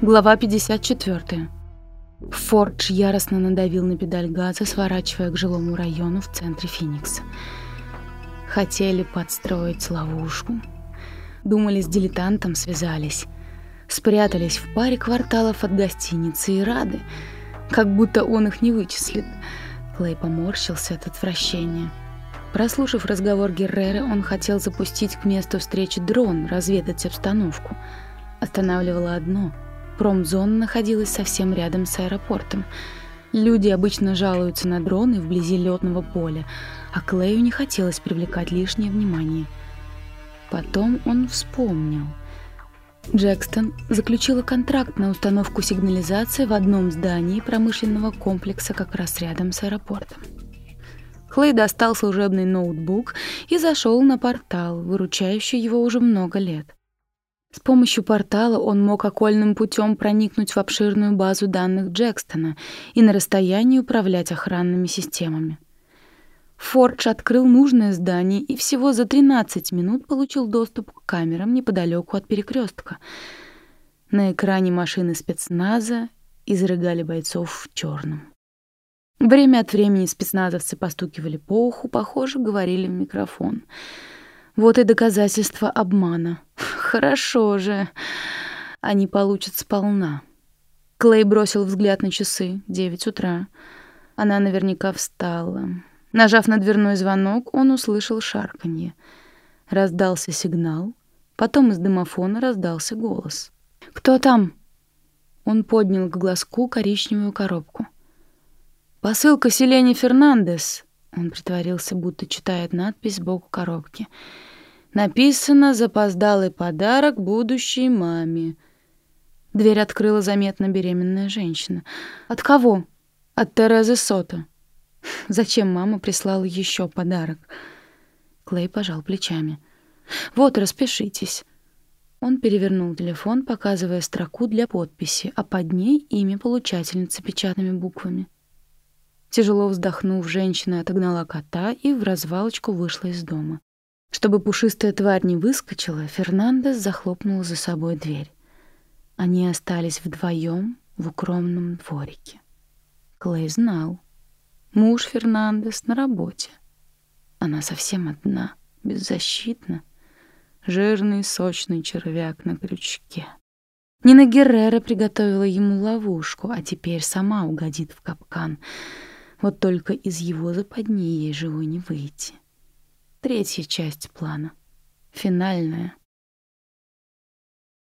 Глава 54. Фордж яростно надавил на педаль газа, сворачивая к жилому району в центре Феникса. Хотели подстроить ловушку. Думали, с дилетантом связались. Спрятались в паре кварталов от гостиницы и рады, как будто он их не вычислит. Клей поморщился от отвращения. Прослушав разговор Герреры, он хотел запустить к месту встречи дрон, разведать обстановку. Останавливало одно — Промзона находилась совсем рядом с аэропортом. Люди обычно жалуются на дроны вблизи летного поля, а Клею не хотелось привлекать лишнее внимание. Потом он вспомнил. Джекстон заключила контракт на установку сигнализации в одном здании промышленного комплекса как раз рядом с аэропортом. Клей достал служебный ноутбук и зашел на портал, выручающий его уже много лет. С помощью портала он мог окольным путем проникнуть в обширную базу данных Джекстона и на расстоянии управлять охранными системами. Фордж открыл нужное здание и всего за 13 минут получил доступ к камерам неподалеку от перекрестка. На экране машины спецназа изрыгали бойцов в черном. Время от времени спецназовцы постукивали по уху, похоже, говорили в микрофон — вот и доказательство обмана. Хорошо же. Они получат сполна. Клей бросил взгляд на часы. Девять утра. Она наверняка встала. Нажав на дверной звонок, он услышал шарканье. Раздался сигнал. Потом из домофона раздался голос. «Кто там?» Он поднял к глазку коричневую коробку. «Посылка Селени Фернандес», он притворился, будто читает надпись сбоку коробки. Написано «Запоздалый подарок будущей маме». Дверь открыла заметно беременная женщина. «От кого?» «От Терезы Сота». «Зачем мама прислала еще подарок?» Клей пожал плечами. «Вот, распишитесь». Он перевернул телефон, показывая строку для подписи, а под ней имя получательницы печатными буквами. Тяжело вздохнув, женщина отогнала кота и в развалочку вышла из дома. Чтобы пушистая тварь не выскочила, Фернандес захлопнул за собой дверь. Они остались вдвоем в укромном дворике. Клей знал. Муж Фернандес на работе. Она совсем одна, беззащитна. Жирный, сочный червяк на крючке. Нина Геррера приготовила ему ловушку, а теперь сама угодит в капкан — вот только из его западни ей живой не выйти. Третья часть плана. Финальная.